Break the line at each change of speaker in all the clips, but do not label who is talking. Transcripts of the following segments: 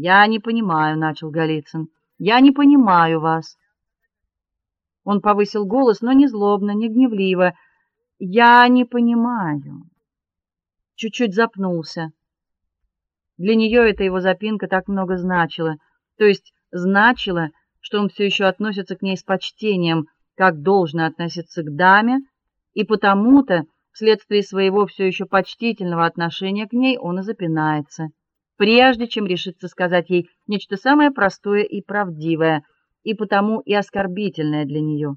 "Я не понимаю", начал Голицын. "Я не понимаю вас". Он повысил голос, но не злобно, не гневливо. "Я не понимаю". Чуть-чуть запнулся. Для нее эта его запинка так много значила, то есть значила, что он все еще относится к ней с почтением, как должно относиться к даме, и потому-то, вследствие своего все еще почтительного отношения к ней, он и запинается, прежде чем решиться сказать ей нечто самое простое и правдивое, и потому и оскорбительное для нее.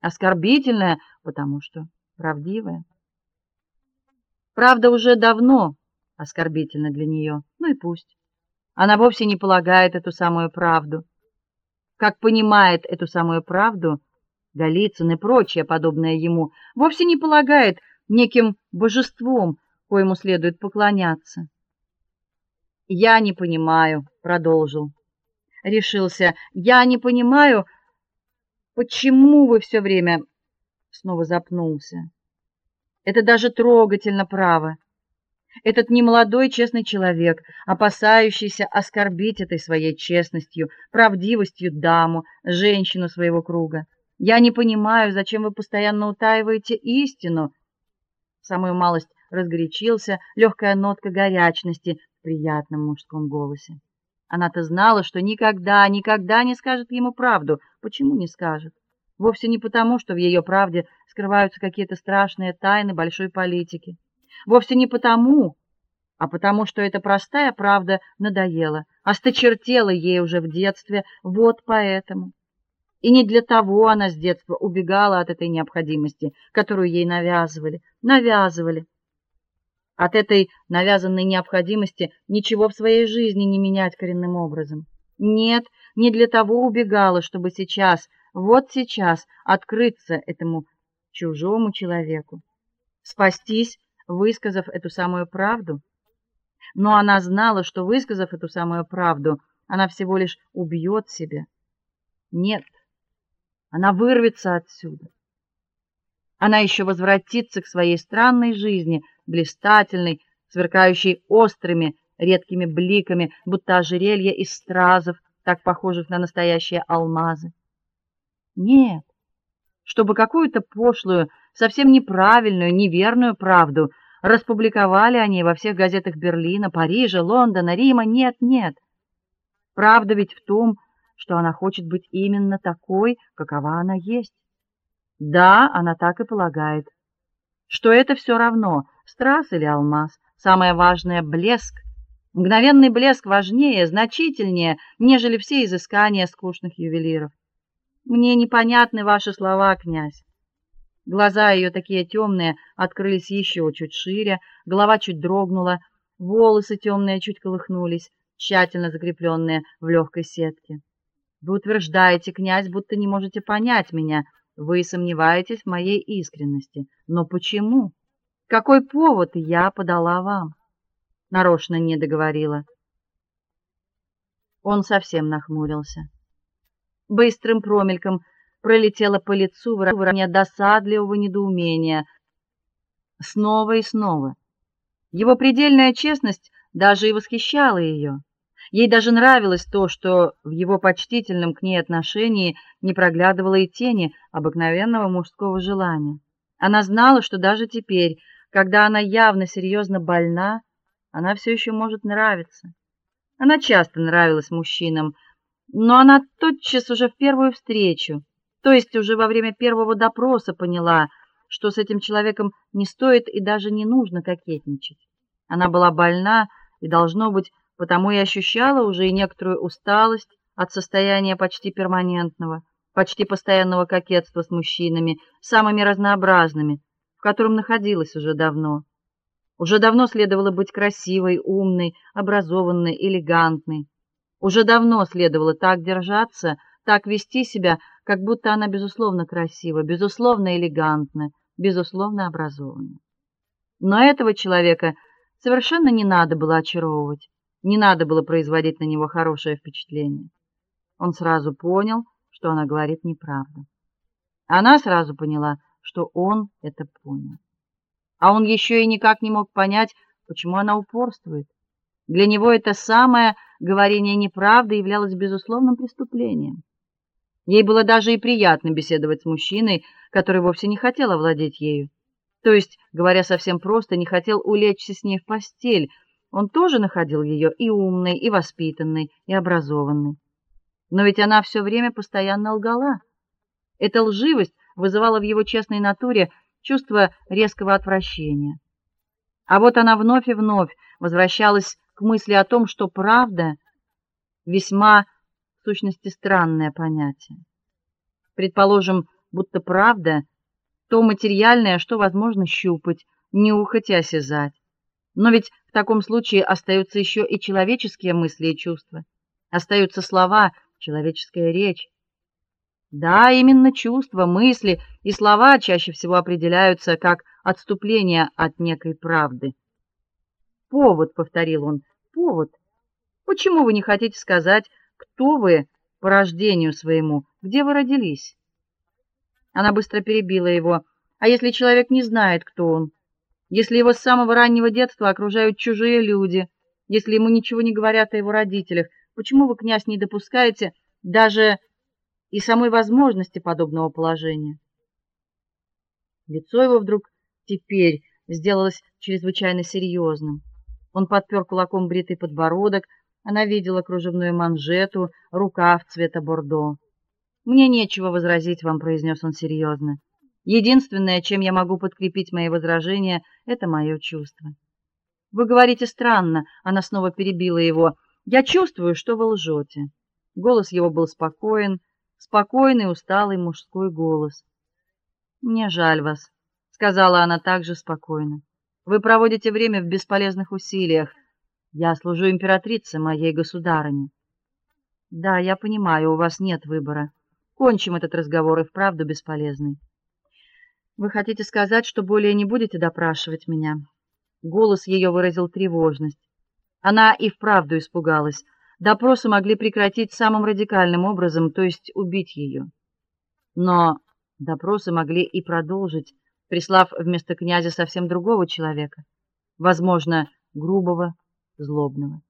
Оскорбительное, потому что правдивое. Правда уже давно оскорбительна для нее. Ну и пусть. Она вовсе не полагает эту самую правду. Как понимает эту самую правду, Голицын и прочее подобное ему, вовсе не полагает неким божеством, коему следует поклоняться. Я не понимаю, продолжил. Решился. Я не понимаю, почему вы все время снова запнулся. Это даже трогательно право. Этот немолодой честный человек, опасающийся оскорбить этой своей честностью, правдивостью даму, женщину своего круга. Я не понимаю, зачем вы постоянно утаиваете истину. Самую малость разгорячился, легкая нотка горячности в приятном мужском голосе. Она-то знала, что никогда, никогда не скажет ему правду. Почему не скажет? Вовсе не потому, что в ее правде скрываются какие-то страшные тайны большой политики. Вовсе не потому, а потому что эта простая правда надоела, осточертела ей уже в детстве, вот поэтому. И не для того она с детства убегала от этой необходимости, которую ей навязывали, навязывали. От этой навязанной необходимости ничего в своей жизни не менять коренным образом. Нет, не для того убегала, чтобы сейчас, вот сейчас открыться этому чужому человеку, спастись, высказав эту самую правду. Но она знала, что высказав эту самую правду, она всего лишь убьет себя. Нет. Она вырвется отсюда. Она еще возвратится к своей странной жизни, блистательной, сверкающей острыми, редкими бликами, будто ожерелье из стразов, так похожих на настоящие алмазы. Нет. Чтобы какую-то пошлую, совсем неправильную, неверную правду распубликовали они во всех газетах Берлина, Парижа, Лондона, Рима, нет, нет. Правда ведь в том, что она хочет быть именно такой, какова она есть. Да, она так и полагает, что это все равно, страз или алмаз, самое важное блеск. Мгновенный блеск важнее, значительнее, нежели все изыскания скучных ювелиров. Мне непонятны ваши слова, князь. Глаза ее такие темные, открылись еще чуть шире, голова чуть дрогнула, волосы темные чуть колыхнулись, тщательно закрепленные в легкой сетке. Вы утверждаете, князь, будто не можете понять меня. Вы сомневаетесь в моей искренности. Но почему? Какой повод я подала вам? Нарочно не договорила. Он совсем нахмурился. Быстрым промельком пролетело по лицу выражение досадливого недоумения. Снова и снова. Его предельная честность даже и восхищала ее. Ей даже нравилось то, что в его почтительном к ней отношении не проглядывало и тени обыкновенного мужского желания. Она знала, что даже теперь, когда она явно серьезно больна, она все еще может нравиться. Она часто нравилась мужчинам, но она тотчас уже в первую встречу, то есть уже во время первого допроса поняла, что с этим человеком не стоит и даже не нужно кокетничать. Она была больна и должно быть потому и ощущала уже и некоторую усталость от состояния почти перманентного, почти постоянного кокетства с мужчинами, самыми разнообразными, в котором находилась уже давно. Уже давно следовало быть красивой, умной, образованной, элегантной. Уже давно следовало так держаться, так вести себя, как будто она безусловно красива, безусловно элегантна, безусловно образована. Но этого человека совершенно не надо было очаровывать. Не надо было производить на него хорошее впечатление. Он сразу понял, что она говорит неправду. Она сразу поняла, что он это понял. А он еще и никак не мог понять, почему она упорствует. Для него это самое говорение неправды являлось безусловным преступлением. Ей было даже и приятно беседовать с мужчиной, который вовсе не хотел овладеть ею. То есть, говоря совсем просто, не хотел улечься с ней в постель. Он тоже находил ее и умной, и воспитанной, и образованной. Но ведь она все время постоянно лгала. Эта лживость вызывала в его честной натуре чувство резкого отвращения. А вот она вновь и вновь возвращалась к мысли о том, что правда весьма в сущности странное понятие. Предположим, будто правда то материальное, что возможно щупать, нюхать и осязать. Но ведь в таком случае остаются еще и человеческие мысли и чувства. Остаются слова, человеческая речь. Да, именно чувства, мысли и слова чаще всего определяются как отступление от некой правды. Повод, повторил он. Повод. Почему вы не хотите сказать, кто вы по рождению своему, где вы родились? Она быстро перебила его. А если человек не знает, кто он? Если его с самого раннего детства окружают чужие люди, если ему ничего не говорят о его родителях, почему вы, князь, не допускаете даже и самой возможности подобного положения? Лицо его вдруг теперь сделалось чрезвычайно серьезным. Он подпер кулаком бритый подбородок, она видела кружевную манжету, рукав цвета бордо. Мне нечего возразить вам, произнес он серьезно. Единственное, чем я могу подкрепить мои возражения, это мое чувство. Вы говорите странно, она снова перебила его. Я чувствую, что вы лжете. Голос его был спокоен, спокойный, усталый мужской голос. Мне жаль вас, сказала она также спокойно. Вы проводите время в бесполезных усилиях. Я служу императрице, моей государыне. Да, я понимаю, у вас нет выбора. Кончим этот разговор и вправду бесполезный. Вы хотите сказать, что более не будете допрашивать меня? Голос ее выразил тревожность. Она и вправду испугалась. Допросы могли прекратить самым радикальным образом, то есть убить ее. Но допросы могли и продолжить, прислав вместо князя совсем другого человека, возможно, грубого, злобного.